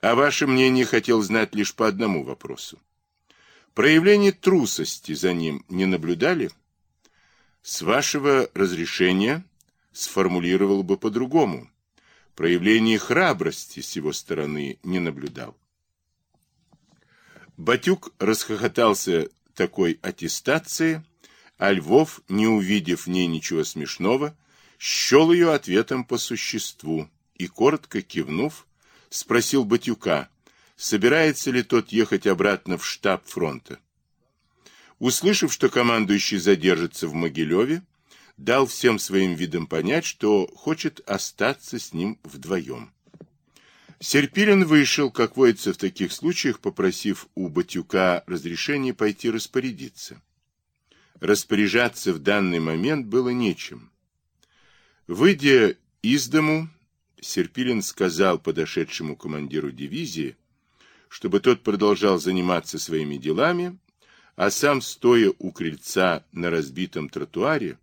А ваше мнение хотел знать лишь по одному вопросу. Проявление трусости за ним не наблюдали? С вашего разрешения сформулировал бы по-другому. Проявление храбрости с его стороны не наблюдал. Батюк расхохотался такой аттестации, а Львов, не увидев в ней ничего смешного, счел ее ответом по существу и, коротко кивнув, спросил Батюка, собирается ли тот ехать обратно в штаб фронта. Услышав, что командующий задержится в Могилеве, дал всем своим видом понять, что хочет остаться с ним вдвоем. Серпилин вышел, как водится в таких случаях, попросив у Батюка разрешения пойти распорядиться. Распоряжаться в данный момент было нечем. Выйдя из дому, Серпилин сказал подошедшему командиру дивизии, чтобы тот продолжал заниматься своими делами, а сам, стоя у крыльца на разбитом тротуаре,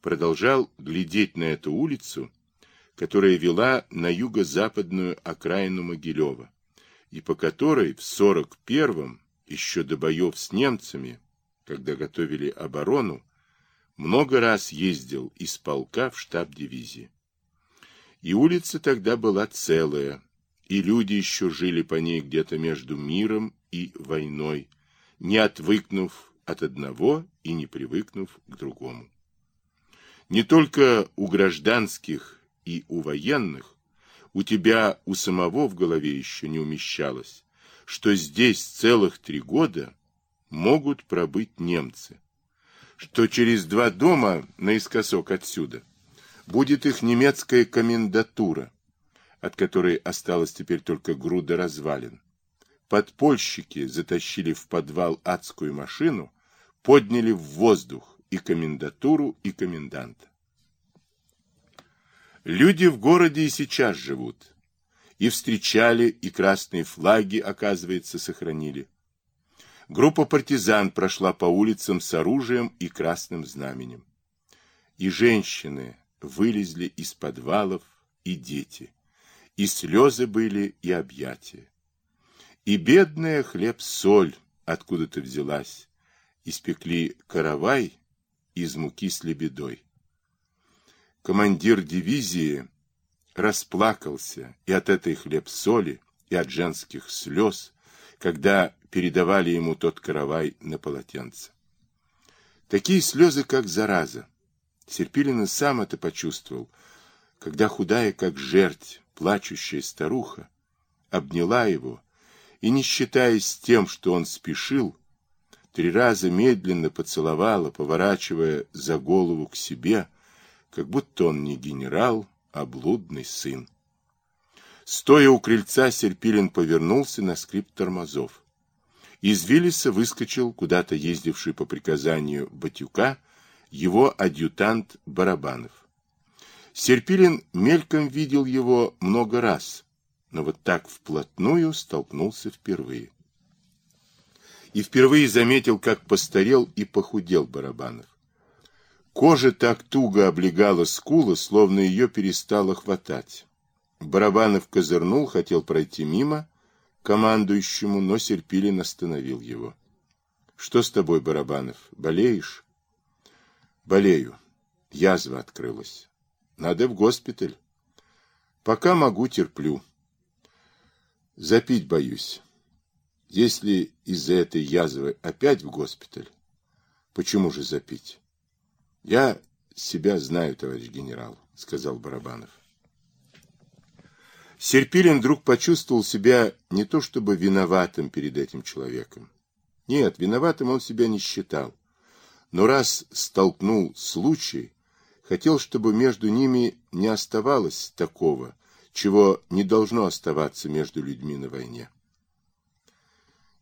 продолжал глядеть на эту улицу, которая вела на юго-западную окраину Могилева, и по которой в 41-м, еще до боев с немцами, когда готовили оборону, много раз ездил из полка в штаб дивизии. И улица тогда была целая, и люди еще жили по ней где-то между миром и войной, не отвыкнув от одного и не привыкнув к другому. Не только у гражданских и у военных, у тебя у самого в голове еще не умещалось, что здесь целых три года могут пробыть немцы, что через два дома наискосок отсюда будет их немецкая комендатура, от которой осталась теперь только груда развалин. Подпольщики затащили в подвал адскую машину, подняли в воздух и комендатуру, и коменданта. Люди в городе и сейчас живут. И встречали, и красные флаги, оказывается, сохранили. Группа партизан прошла по улицам с оружием и красным знаменем. И женщины вылезли из подвалов, и дети. И слезы были, и объятия. И бедная хлеб-соль откуда-то взялась. Испекли каравай из муки с лебедой командир дивизии расплакался и от этой хлеб-соли, и от женских слез, когда передавали ему тот каравай на полотенце. Такие слезы, как зараза. Серпилин сам это почувствовал, когда худая, как жерть, плачущая старуха, обняла его и, не считаясь тем, что он спешил, три раза медленно поцеловала, поворачивая за голову к себе, как будто он не генерал, а блудный сын. Стоя у крыльца, Серпилин повернулся на скрип тормозов. Из Виллиса выскочил куда-то ездивший по приказанию Батюка его адъютант Барабанов. Серпилин мельком видел его много раз, но вот так вплотную столкнулся впервые. И впервые заметил, как постарел и похудел Барабанов. Кожа так туго облегала скулы, словно ее перестало хватать. Барабанов козырнул, хотел пройти мимо командующему, но Серпилин остановил его. — Что с тобой, Барабанов, болеешь? — Болею. Язва открылась. Надо в госпиталь. Пока могу, терплю. Запить боюсь. Если из-за этой язвы опять в госпиталь, почему же запить? Я себя знаю, товарищ генерал, сказал Барабанов. Серпилин вдруг почувствовал себя не то чтобы виноватым перед этим человеком. Нет, виноватым он себя не считал. Но раз столкнул случай, хотел, чтобы между ними не оставалось такого, чего не должно оставаться между людьми на войне.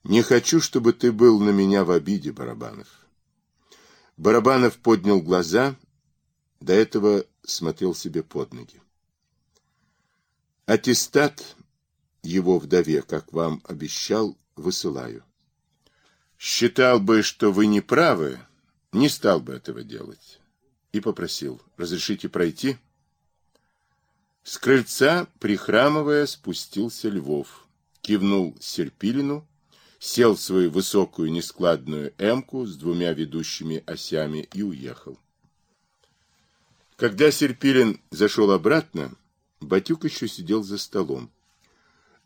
Не хочу, чтобы ты был на меня в обиде, Барабанов. Барабанов поднял глаза, до этого смотрел себе под ноги. Аттестат его вдове, как вам обещал, высылаю. Считал бы, что вы не правы, не стал бы этого делать. И попросил, разрешите пройти? С крыльца, прихрамывая, спустился Львов. кивнул Серпилину, сел в свою высокую нескладную эмку с двумя ведущими осями и уехал. Когда Серпилин зашел обратно, Батюк еще сидел за столом.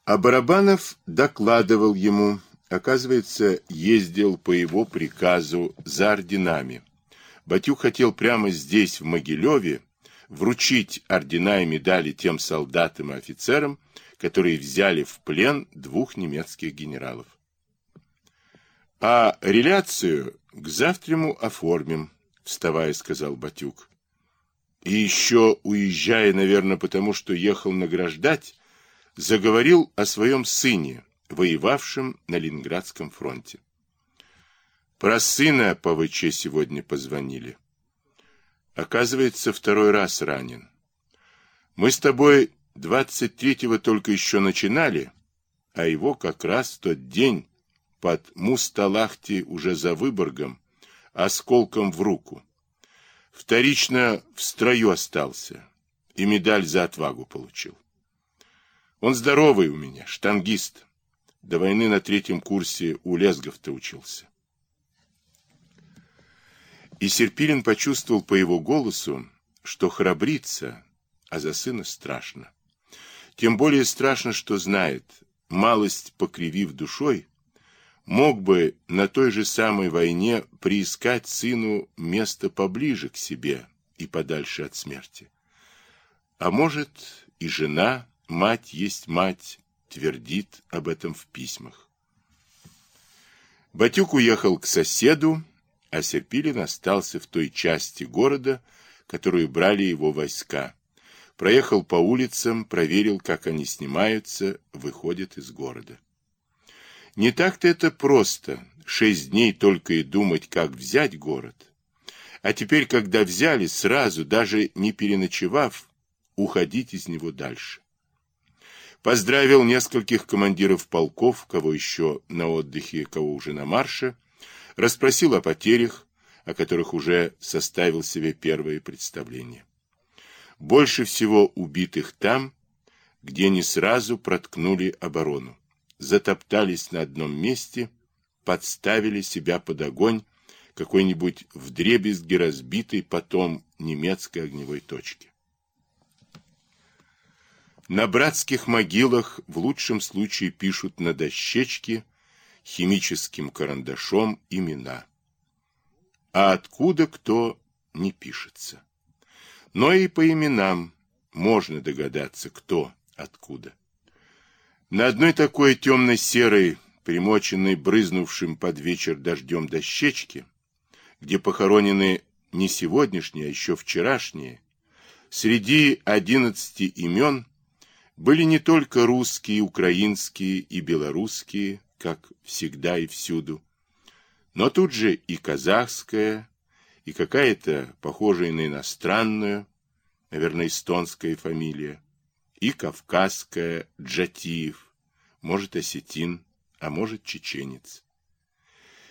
А Барабанов докладывал ему, оказывается, ездил по его приказу за орденами. Батюк хотел прямо здесь, в Могилеве, вручить ордена и медали тем солдатам и офицерам, которые взяли в плен двух немецких генералов. А реляцию к завтраму оформим, вставая, сказал Батюк. И еще, уезжая, наверное, потому что ехал награждать, заговорил о своем сыне, воевавшем на Ленинградском фронте. Про сына по ВЧ сегодня позвонили. Оказывается, второй раз ранен. Мы с тобой двадцать третьего только еще начинали, а его как раз в тот день под Мусталахти уже за Выборгом осколком в руку. Вторично в строю остался и медаль за отвагу получил. Он здоровый у меня, штангист. До войны на третьем курсе у Лезгов-то учился. И Серпилин почувствовал по его голосу, что храбрится, а за сына страшно. Тем более страшно, что знает, малость покривив душой, мог бы на той же самой войне приискать сыну место поближе к себе и подальше от смерти. А может, и жена, мать есть мать, твердит об этом в письмах. Батюк уехал к соседу, а Серпилин остался в той части города, которую брали его войска. Проехал по улицам, проверил, как они снимаются, выходят из города. Не так-то это просто, шесть дней только и думать, как взять город. А теперь, когда взяли, сразу, даже не переночевав, уходить из него дальше. Поздравил нескольких командиров полков, кого еще на отдыхе, кого уже на марше, расспросил о потерях, о которых уже составил себе первое представление. Больше всего убитых там, где не сразу проткнули оборону затоптались на одном месте, подставили себя под огонь какой-нибудь вдребезги разбитой потом немецкой огневой точки. На братских могилах в лучшем случае пишут на дощечке химическим карандашом имена. А откуда кто не пишется. Но и по именам можно догадаться, кто откуда. На одной такой темно-серой, примоченной брызнувшим под вечер дождем дощечке, где похоронены не сегодняшние, а еще вчерашние, среди одиннадцати имен были не только русские, украинские и белорусские, как всегда и всюду, но тут же и казахская, и какая-то похожая на иностранную, наверное, эстонская фамилия, и кавказская Джатиев, может осетин, а может чеченец.